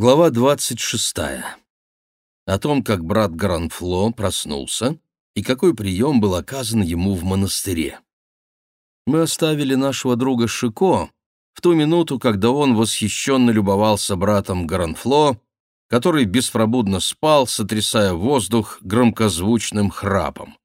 Глава двадцать шестая. О том, как брат Гранфло проснулся и какой прием был оказан ему в монастыре. Мы оставили нашего друга Шико в ту минуту, когда он восхищенно любовался братом Гранфло, который беспробудно спал, сотрясая воздух громкозвучным храпом.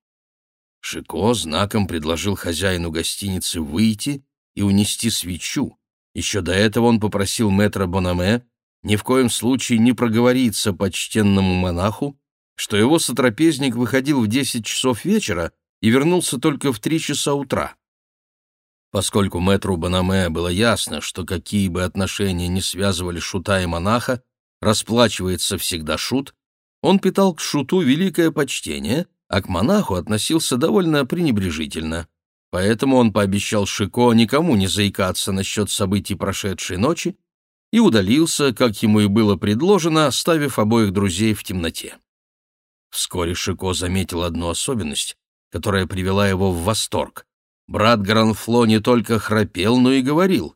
Шико знаком предложил хозяину гостиницы выйти и унести свечу. Еще до этого он попросил мэтра Бонаме ни в коем случае не проговориться почтенному монаху, что его сотрапезник выходил в десять часов вечера и вернулся только в три часа утра. Поскольку мэтру Банаме было ясно, что какие бы отношения ни связывали шута и монаха, расплачивается всегда шут, он питал к шуту великое почтение, а к монаху относился довольно пренебрежительно. Поэтому он пообещал Шико никому не заикаться насчет событий прошедшей ночи и удалился, как ему и было предложено, оставив обоих друзей в темноте. Вскоре Шико заметил одну особенность, которая привела его в восторг. Брат Гранфло не только храпел, но и говорил.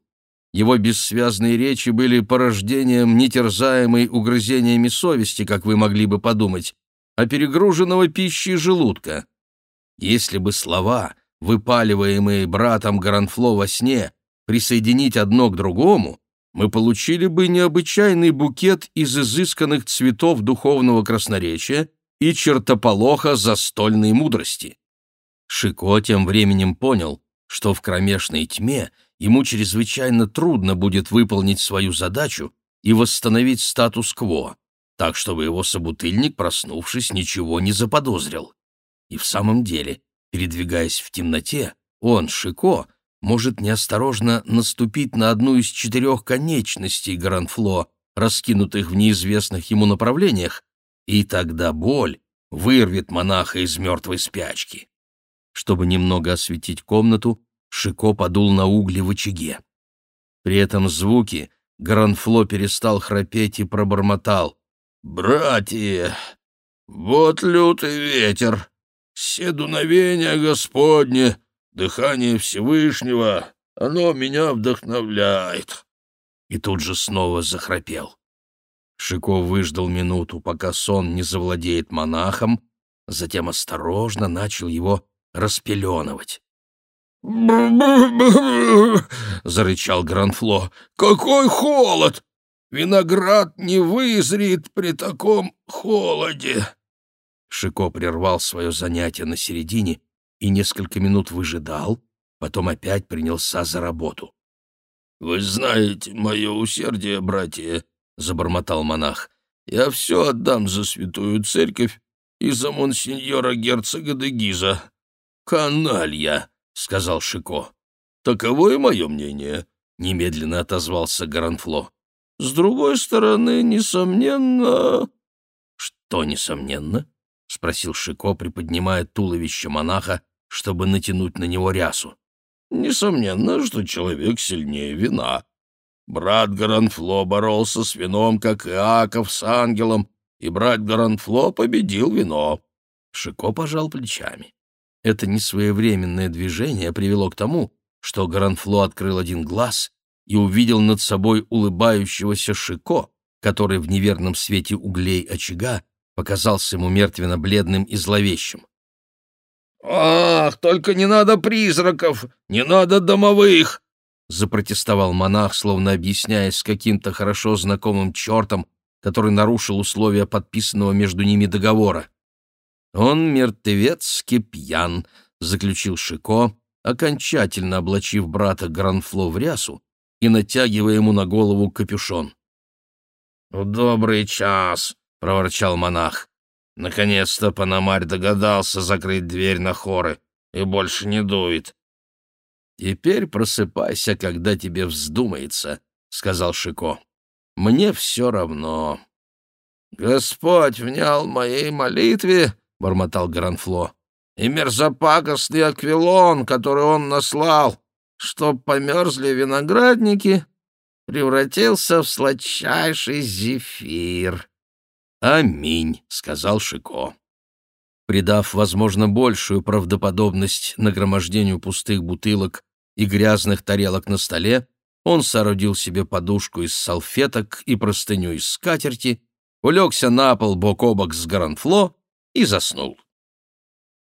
Его бессвязные речи были порождением нетерзаемой угрызениями совести, как вы могли бы подумать, а перегруженного пищей желудка. Если бы слова, выпаливаемые братом Гранфло во сне, присоединить одно к другому, мы получили бы необычайный букет из изысканных цветов духовного красноречия и чертополоха застольной мудрости. Шико тем временем понял, что в кромешной тьме ему чрезвычайно трудно будет выполнить свою задачу и восстановить статус-кво, так чтобы его собутыльник, проснувшись, ничего не заподозрил. И в самом деле, передвигаясь в темноте, он, Шико, может неосторожно наступить на одну из четырех конечностей Гранфло, раскинутых в неизвестных ему направлениях, и тогда боль вырвет монаха из мертвой спячки. Чтобы немного осветить комнату, Шико подул на угли в очаге. При этом звуки Гранфло перестал храпеть и пробормотал. «Братья, вот лютый ветер, все дуновения Господне, Дыхание Всевышнего, оно меня вдохновляет. И тут же снова захрапел. Шико выждал минуту, пока сон не завладеет монахом, затем осторожно начал его распеленывать. зарычал Гранфло. «Какой холод! Виноград не вызреет при таком холоде!» Шико прервал свое занятие на середине и несколько минут выжидал, потом опять принялся за работу. «Вы знаете мое усердие, братья», — забормотал монах. «Я все отдам за святую церковь и за монсеньора герцога де Гиза». «Каналья», — сказал Шико. «Таково и мое мнение», — немедленно отозвался Гаранфло. «С другой стороны, несомненно...» «Что несомненно?» — спросил Шико, приподнимая туловище монаха чтобы натянуть на него рясу. Несомненно, что человек сильнее вина. Брат Гаранфло боролся с вином, как Иаков с ангелом, и брат Гаранфло победил вино. Шико пожал плечами. Это несвоевременное движение привело к тому, что Гаранфло открыл один глаз и увидел над собой улыбающегося Шико, который в неверном свете углей очага показался ему мертвенно-бледным и зловещим. «Ах, только не надо призраков, не надо домовых!» — запротестовал монах, словно объясняясь с каким-то хорошо знакомым чертом, который нарушил условия подписанного между ними договора. «Он мертвецки пьян», — заключил Шико, окончательно облачив брата Гранфло в рясу и натягивая ему на голову капюшон. «Добрый час», — проворчал монах. Наконец-то Панамарь догадался закрыть дверь на хоры и больше не дует. «Теперь просыпайся, когда тебе вздумается», — сказал Шико. «Мне все равно». «Господь внял моей молитве», — бормотал Гранфло, «и мерзопакостный аквилон, который он наслал, чтоб померзли виноградники, превратился в сладчайший зефир». «Аминь», — сказал Шико. Придав, возможно, большую правдоподобность нагромождению пустых бутылок и грязных тарелок на столе, он соорудил себе подушку из салфеток и простыню из скатерти, улегся на пол бок о бок с Гаранфло и заснул.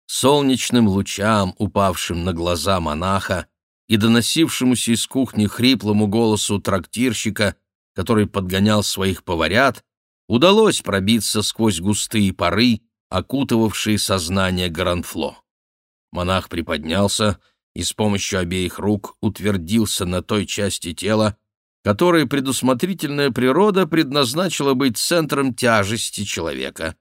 Солнечным лучам, упавшим на глаза монаха, и доносившемуся из кухни хриплому голосу трактирщика, который подгонял своих поварят, удалось пробиться сквозь густые поры, окутывавшие сознание Гаранфло. Монах приподнялся и с помощью обеих рук утвердился на той части тела, которой предусмотрительная природа предназначила быть центром тяжести человека.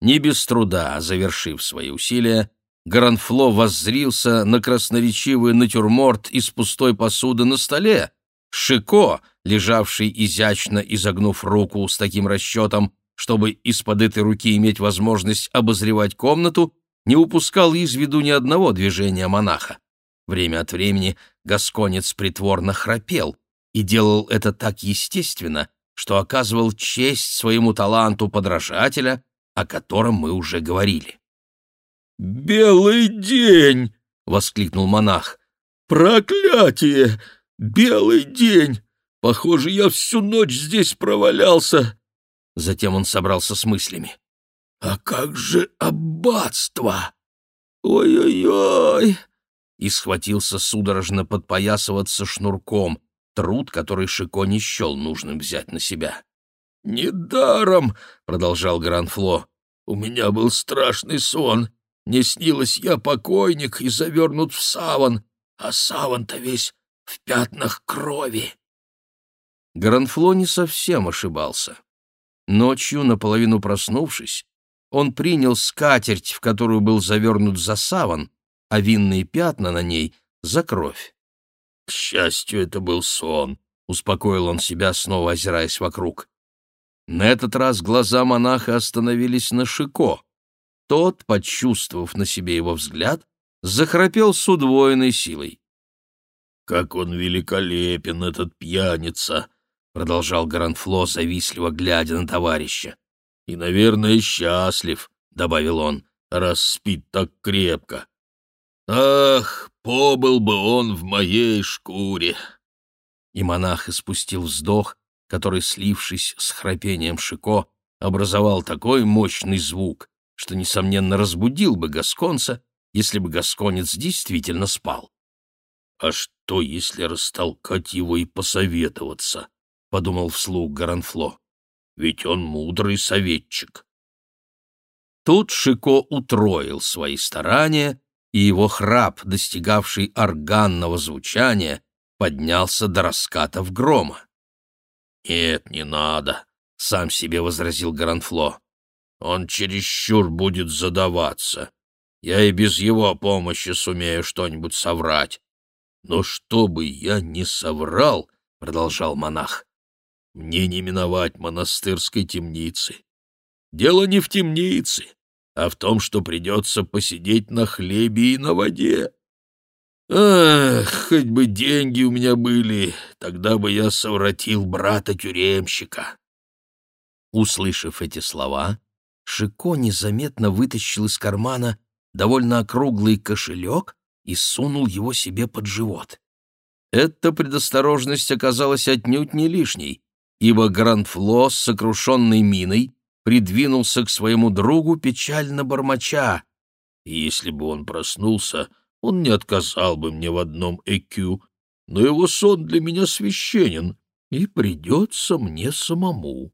Не без труда, завершив свои усилия, Гранфло воззрился на красноречивый натюрморт из пустой посуды на столе. Шико, лежавший изящно изогнув руку с таким расчетом, чтобы из-под этой руки иметь возможность обозревать комнату, не упускал из виду ни одного движения монаха. Время от времени гасконец притворно храпел и делал это так естественно, что оказывал честь своему таланту подражателя, о котором мы уже говорили. «Белый день!» — воскликнул монах. «Проклятие! Белый день! Похоже, я всю ночь здесь провалялся!» Затем он собрался с мыслями. «А как же аббатство? Ой-ой-ой!» И схватился судорожно подпоясываться шнурком, труд, который Шико не счел нужным взять на себя. «Недаром!» — продолжал Гранфло. «У меня был страшный сон. Не снилось я покойник и завернут в саван, а саван-то весь в пятнах крови. Гранфло не совсем ошибался. Ночью, наполовину проснувшись, он принял скатерть, в которую был завернут за саван, а винные пятна на ней — за кровь. «К счастью, это был сон», — успокоил он себя, снова озираясь вокруг. На этот раз глаза монаха остановились на Шико. Тот, почувствовав на себе его взгляд, захрапел с удвоенной силой. «Как он великолепен, этот пьяница!» — продолжал Гранфло, завистливо глядя на товарища. «И, наверное, счастлив», — добавил он, — «раз спит так крепко. Ах, побыл бы он в моей шкуре!» И монах испустил вздох, который, слившись с храпением Шико, образовал такой мощный звук, что, несомненно, разбудил бы Гасконца, если бы Гасконец действительно спал. «А что, если растолкать его и посоветоваться?» — подумал вслух Гаранфло. «Ведь он мудрый советчик». Тут Шико утроил свои старания, и его храп, достигавший органного звучания, поднялся до раскатов грома. «Нет, не надо», — сам себе возразил Гаранфло. Он чересчур будет задаваться. Я и без его помощи сумею что-нибудь соврать. Но чтобы я не соврал, — продолжал монах, — мне не миновать монастырской темницы. Дело не в темнице, а в том, что придется посидеть на хлебе и на воде. Ах, хоть бы деньги у меня были, тогда бы я совратил брата-тюремщика. Услышав эти слова, Шико незаметно вытащил из кармана довольно округлый кошелек и сунул его себе под живот. Эта предосторожность оказалась отнюдь не лишней, ибо Грандфло с сокрушенной миной придвинулся к своему другу печально бормоча. «Если бы он проснулся, он не отказал бы мне в одном ЭКЮ, но его сон для меня священен, и придется мне самому».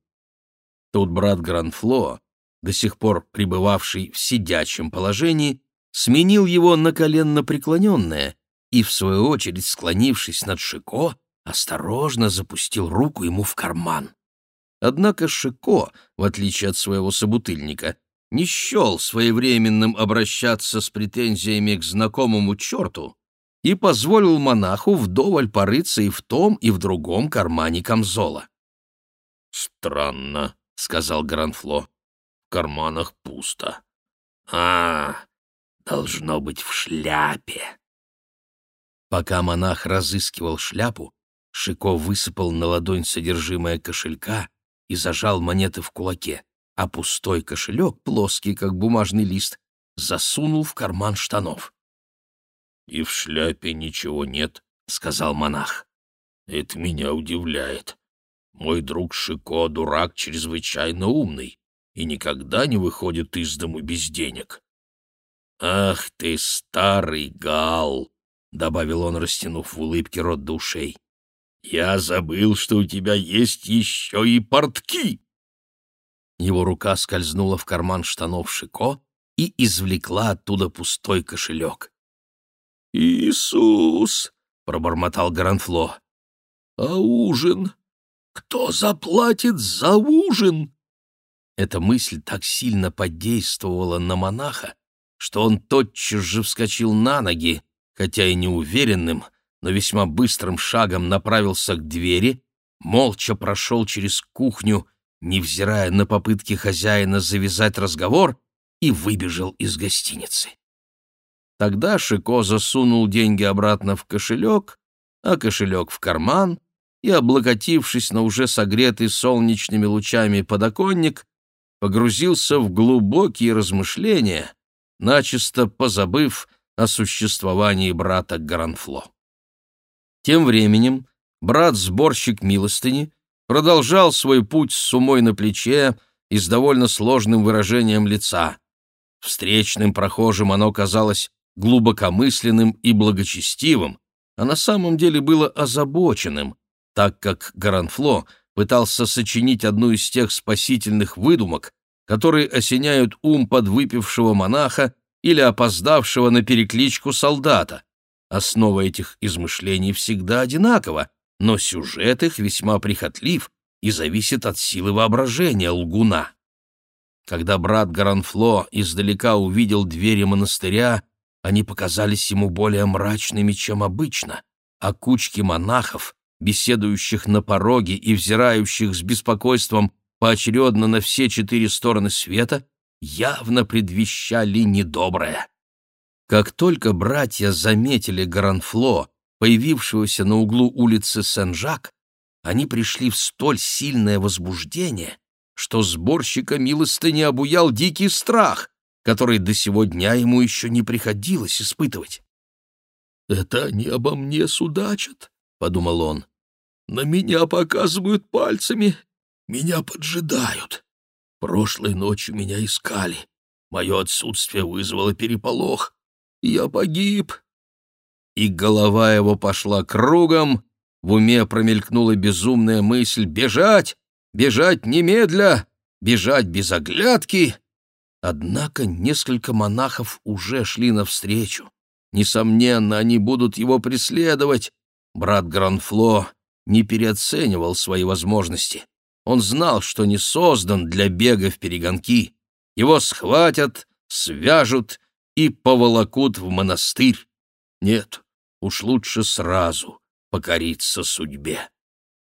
Тут брат Гранфло до сих пор пребывавший в сидячем положении, сменил его на коленно преклоненное и, в свою очередь, склонившись над Шико, осторожно запустил руку ему в карман. Однако Шико, в отличие от своего собутыльника, не счел своевременным обращаться с претензиями к знакомому черту и позволил монаху вдоволь порыться и в том, и в другом кармане камзола. «Странно», — сказал Гранфло карманах пусто. А, должно быть в шляпе. Пока монах разыскивал шляпу, Шико высыпал на ладонь содержимое кошелька и зажал монеты в кулаке, а пустой кошелек, плоский, как бумажный лист, засунул в карман штанов. — И в шляпе ничего нет, — сказал монах. — Это меня удивляет. Мой друг Шико — дурак чрезвычайно умный и никогда не выходит из дому без денег. «Ах ты, старый гал!» — добавил он, растянув в улыбке рот до ушей. «Я забыл, что у тебя есть еще и портки!» Его рука скользнула в карман штанов Шико и извлекла оттуда пустой кошелек. «Иисус!» — пробормотал Гранфло. «А ужин? Кто заплатит за ужин?» Эта мысль так сильно подействовала на монаха, что он тотчас же вскочил на ноги, хотя и неуверенным, но весьма быстрым шагом направился к двери, молча прошел через кухню, невзирая на попытки хозяина завязать разговор, и выбежал из гостиницы. Тогда Шико засунул деньги обратно в кошелек, а кошелек в карман, и, облокотившись на уже согретый солнечными лучами подоконник, погрузился в глубокие размышления, начисто позабыв о существовании брата Гранфло. Тем временем брат-сборщик милостыни продолжал свой путь с сумой на плече и с довольно сложным выражением лица. Встречным прохожим оно казалось глубокомысленным и благочестивым, а на самом деле было озабоченным, так как Гаранфло пытался сочинить одну из тех спасительных выдумок, которые осеняют ум подвыпившего монаха или опоздавшего на перекличку солдата. Основа этих измышлений всегда одинакова, но сюжет их весьма прихотлив и зависит от силы воображения лгуна. Когда брат Гаранфло издалека увидел двери монастыря, они показались ему более мрачными, чем обычно, а кучки монахов, беседующих на пороге и взирающих с беспокойством поочередно на все четыре стороны света, явно предвещали недоброе. Как только братья заметили Гранфло, появившегося на углу улицы Сен-Жак, они пришли в столь сильное возбуждение, что сборщика милостыни обуял дикий страх, который до сего дня ему еще не приходилось испытывать. «Это они обо мне судачат», — подумал он. На меня показывают пальцами, меня поджидают. Прошлой ночью меня искали. Мое отсутствие вызвало переполох. Я погиб. И голова его пошла кругом, в уме промелькнула безумная мысль «бежать! Бежать немедля! Бежать без оглядки!» Однако несколько монахов уже шли навстречу. Несомненно, они будут его преследовать. Брат Гранфло не переоценивал свои возможности. Он знал, что не создан для бега в перегонки. Его схватят, свяжут и поволокут в монастырь. Нет, уж лучше сразу покориться судьбе.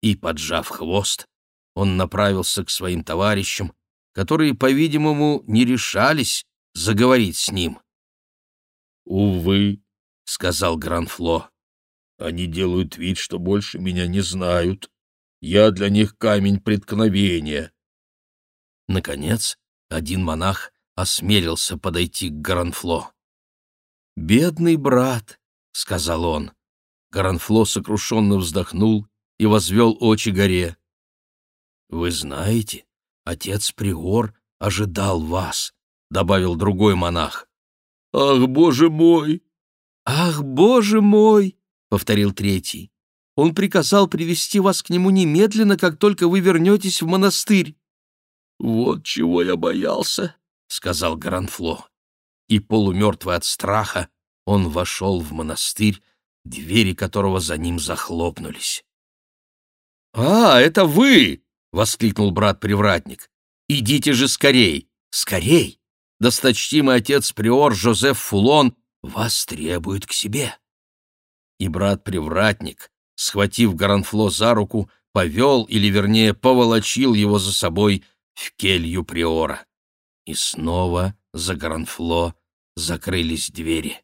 И, поджав хвост, он направился к своим товарищам, которые, по-видимому, не решались заговорить с ним. «Увы», — сказал Гранфло, они делают вид, что больше меня не знают. Я для них камень преткновения. Наконец, один монах осмелился подойти к Гаранфло. «Бедный брат», — сказал он. Гаранфло сокрушенно вздохнул и возвел очи горе. «Вы знаете, отец Приор ожидал вас», — добавил другой монах. «Ах, боже мой!» «Ах, боже мой!» повторил третий. Он приказал привести вас к нему немедленно, как только вы вернетесь в монастырь. Вот чего я боялся, сказал Гранфло. И полумертвый от страха он вошел в монастырь, двери которого за ним захлопнулись. «А, это вы!» — воскликнул брат-привратник. «Идите же скорей! Скорей! Досточтимый отец Приор Жозеф Фулон вас требует к себе!» и брат-привратник, схватив Гаранфло за руку, повел, или вернее поволочил его за собой в келью приора. И снова за Гаранфло закрылись двери.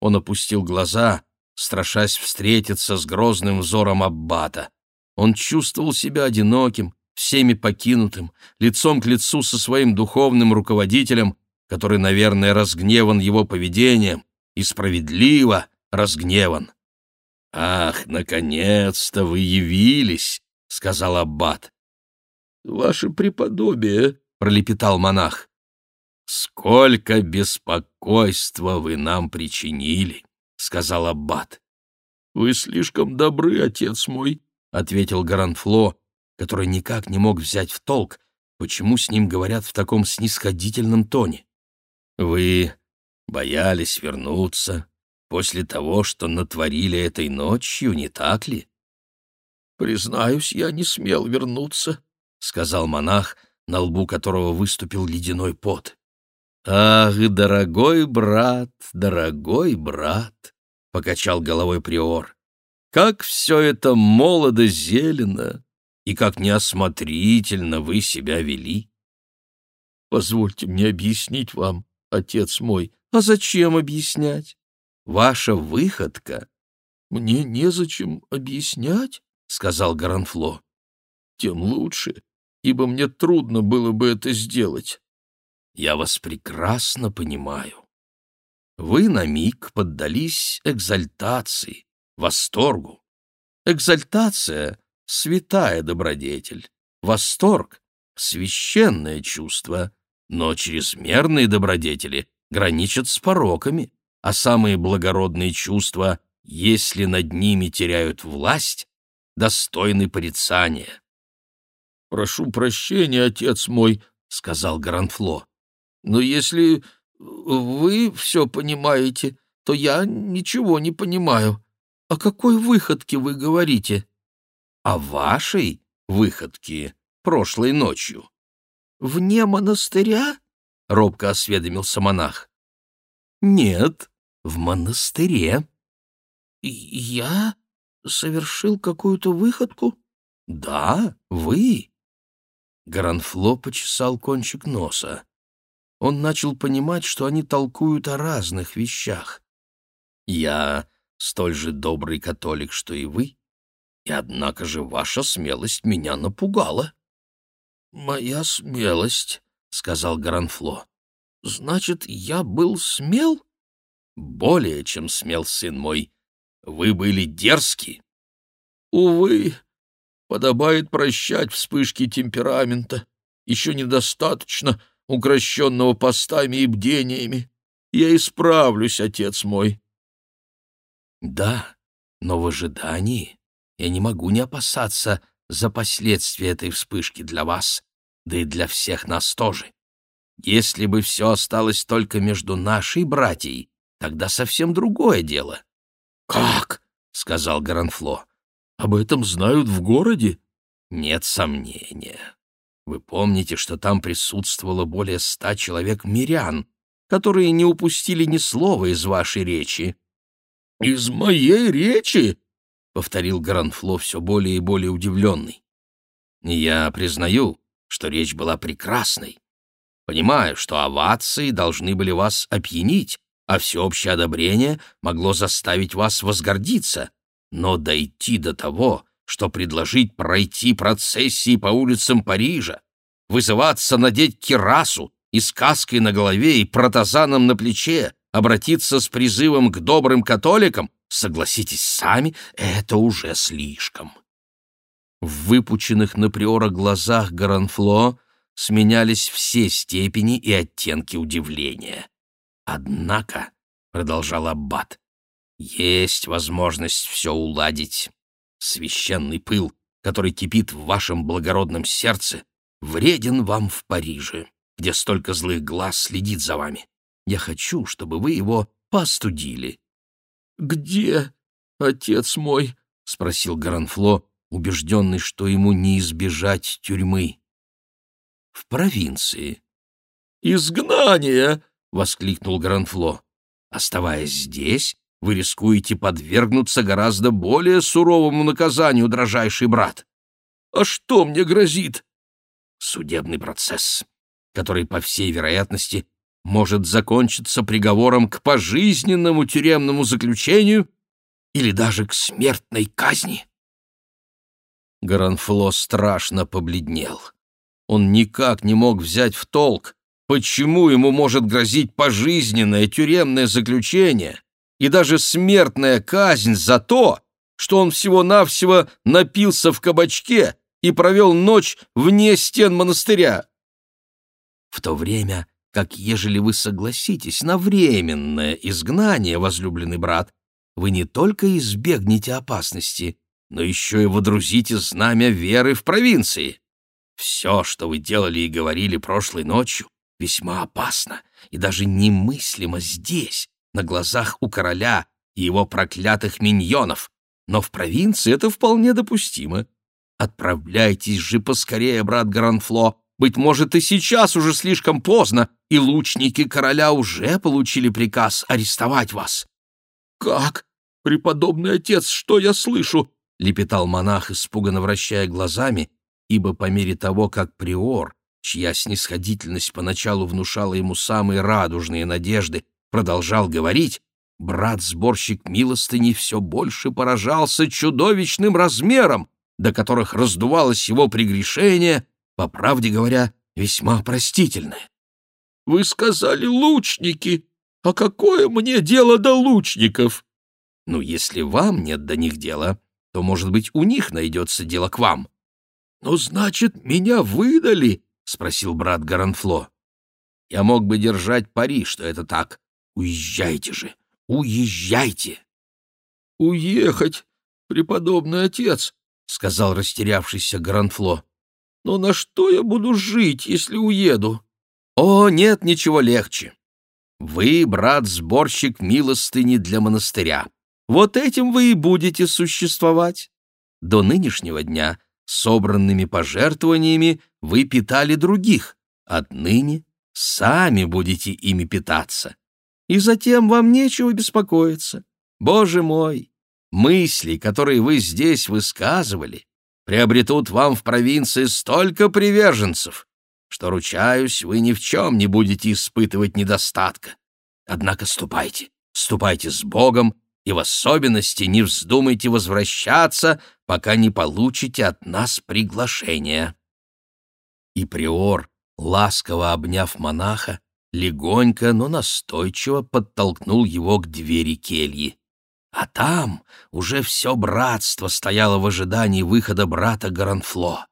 Он опустил глаза, страшась встретиться с грозным взором аббата. Он чувствовал себя одиноким, всеми покинутым, лицом к лицу со своим духовным руководителем, который, наверное, разгневан его поведением, и справедливо разгневан. «Ах, наконец-то вы явились!» — сказал Аббат. «Ваше преподобие!» — пролепетал монах. «Сколько беспокойства вы нам причинили!» — сказал Аббат. «Вы слишком добры, отец мой!» — ответил Гаранфло, который никак не мог взять в толк, почему с ним говорят в таком снисходительном тоне. «Вы боялись вернуться после того, что натворили этой ночью, не так ли?» «Признаюсь, я не смел вернуться», — сказал монах, на лбу которого выступил ледяной пот. «Ах, дорогой брат, дорогой брат!» — покачал головой приор. «Как все это молодо-зелено, и как неосмотрительно вы себя вели!» «Позвольте мне объяснить вам, отец мой». «А зачем объяснять? Ваша выходка...» «Мне незачем объяснять?» — сказал Гаранфло. «Тем лучше, ибо мне трудно было бы это сделать». «Я вас прекрасно понимаю. Вы на миг поддались экзальтации, восторгу. Экзальтация — святая добродетель, восторг — священное чувство, но чрезмерные добродетели граничат с пороками, а самые благородные чувства, если над ними теряют власть, достойны порицания. «Прошу прощения, отец мой», — сказал Гранфло, «но если вы все понимаете, то я ничего не понимаю. О какой выходке вы говорите? О вашей выходке прошлой ночью. Вне монастыря? Робко осведомился монах. Нет, в монастыре. Я совершил какую-то выходку? Да, вы. Гранфло почесал кончик носа он начал понимать, что они толкуют о разных вещах. «Я столь же добрый католик, что и вы, и однако же ваша смелость меня напугала». «Моя смелость», — сказал Гранфло. «Значит, я был смел?» «Более чем смел, сын мой. Вы были дерзки». «Увы, подобает прощать вспышки темперамента. Еще недостаточно, укращенного постами и бдениями. Я исправлюсь, отец мой. Да, но в ожидании я не могу не опасаться за последствия этой вспышки для вас, да и для всех нас тоже. Если бы все осталось только между нашей братьей, тогда совсем другое дело. — Как? — сказал Гаранфло. — Об этом знают в городе? — Нет сомнения. Вы помните, что там присутствовало более ста человек-мирян, которые не упустили ни слова из вашей речи. — Из моей речи? — повторил Гранфло все более и более удивленный. — Я признаю, что речь была прекрасной. Понимаю, что овации должны были вас опьянить, а всеобщее одобрение могло заставить вас возгордиться, но дойти до того, что предложить пройти процессии по улицам Парижа, вызываться надеть кирасу и с каской на голове и протазаном на плече, обратиться с призывом к добрым католикам, согласитесь сами, это уже слишком. В выпученных на приора глазах Гаранфло сменялись все степени и оттенки удивления. «Однако», — продолжал Аббат, — «есть возможность все уладить священный пыл, который кипит в вашем благородном сердце, вреден вам в Париже, где столько злых глаз следит за вами. Я хочу, чтобы вы его постудили. «Где, отец мой?» — спросил Гранфло, убежденный, что ему не избежать тюрьмы. «В провинции». «Изгнание!» — воскликнул Гранфло. «Оставаясь здесь, вы рискуете подвергнуться гораздо более суровому наказанию, дрожайший брат. А что мне грозит? Судебный процесс, который, по всей вероятности, может закончиться приговором к пожизненному тюремному заключению или даже к смертной казни. Гранфло страшно побледнел. Он никак не мог взять в толк, почему ему может грозить пожизненное тюремное заключение, и даже смертная казнь за то, что он всего-навсего напился в кабачке и провел ночь вне стен монастыря. В то время, как ежели вы согласитесь на временное изгнание, возлюбленный брат, вы не только избегнете опасности, но еще и водрузите знамя веры в провинции. Все, что вы делали и говорили прошлой ночью, весьма опасно и даже немыслимо здесь, на глазах у короля и его проклятых миньонов. Но в провинции это вполне допустимо. Отправляйтесь же поскорее, брат Гранфло. Быть может, и сейчас уже слишком поздно, и лучники короля уже получили приказ арестовать вас. «Как? Преподобный отец, что я слышу?» — лепетал монах, испуганно вращая глазами, ибо по мере того, как приор, чья снисходительность поначалу внушала ему самые радужные надежды, продолжал говорить, брат-сборщик милостыни все больше поражался чудовищным размером, до которых раздувалось его прегрешение, по правде говоря, весьма простительное. «Вы сказали лучники, а какое мне дело до лучников?» «Ну, если вам нет до них дела, то, может быть, у них найдется дело к вам». «Ну, значит, меня выдали?» — спросил брат Гаранфло. «Я мог бы держать пари, что это так. Уезжайте же, уезжайте!» «Уехать, преподобный отец!» — сказал растерявшийся Гранфло. «Но на что я буду жить, если уеду?» «О, нет ничего легче. Вы, брат-сборщик милостыни для монастыря. Вот этим вы и будете существовать. До нынешнего дня собранными пожертвованиями вы питали других. Отныне сами будете ими питаться. И затем вам нечего беспокоиться. Боже мой, мысли, которые вы здесь высказывали, приобретут вам в провинции столько приверженцев, что, ручаюсь, вы ни в чем не будете испытывать недостатка. Однако ступайте, ступайте с Богом, и в особенности не вздумайте возвращаться, пока не получите от нас приглашение». И приор, ласково обняв монаха, легонько, но настойчиво подтолкнул его к двери кельи. А там уже все братство стояло в ожидании выхода брата Гаранфло.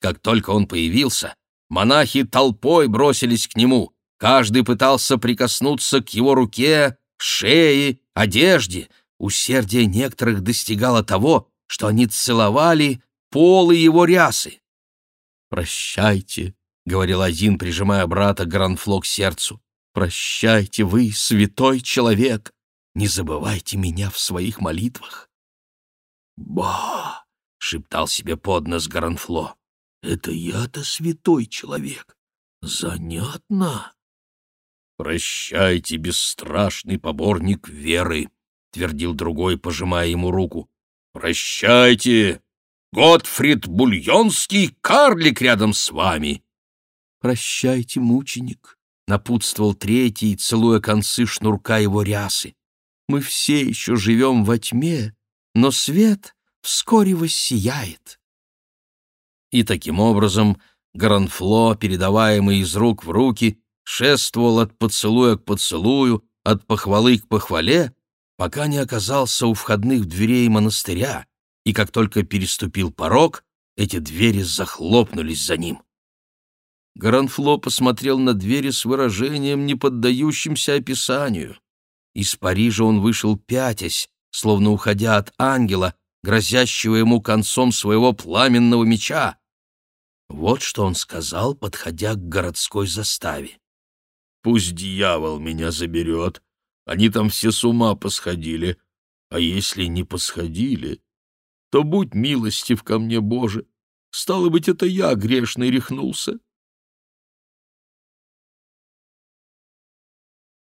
Как только он появился, монахи толпой бросились к нему. Каждый пытался прикоснуться к его руке, шее, одежде. Усердие некоторых достигало того, что они целовали полы его рясы. «Прощайте», — говорил один, прижимая брата Гранфло к сердцу. «Прощайте вы, святой человек! не забывайте меня в своих молитвах. «Ба!» — шептал себе под нос Гаранфло. «Это я-то святой человек. Занятно!» «Прощайте, бесстрашный поборник веры!» — твердил другой, пожимая ему руку. «Прощайте! Готфрид Бульонский, карлик рядом с вами!» «Прощайте, мученик!» — напутствовал третий, целуя концы шнурка его рясы. Мы все еще живем во тьме, но свет вскоре воссияет. И таким образом Гранфло, передаваемый из рук в руки, шествовал от поцелуя к поцелую, от похвалы к похвале, пока не оказался у входных дверей монастыря, и как только переступил порог, эти двери захлопнулись за ним. Гранфло посмотрел на двери с выражением, не поддающимся описанию. Из Парижа он вышел пятясь, словно уходя от ангела, грозящего ему концом своего пламенного меча. Вот что он сказал, подходя к городской заставе. «Пусть дьявол меня заберет. Они там все с ума посходили. А если не посходили, то будь милостив ко мне, Боже. Стало быть, это я грешный рехнулся.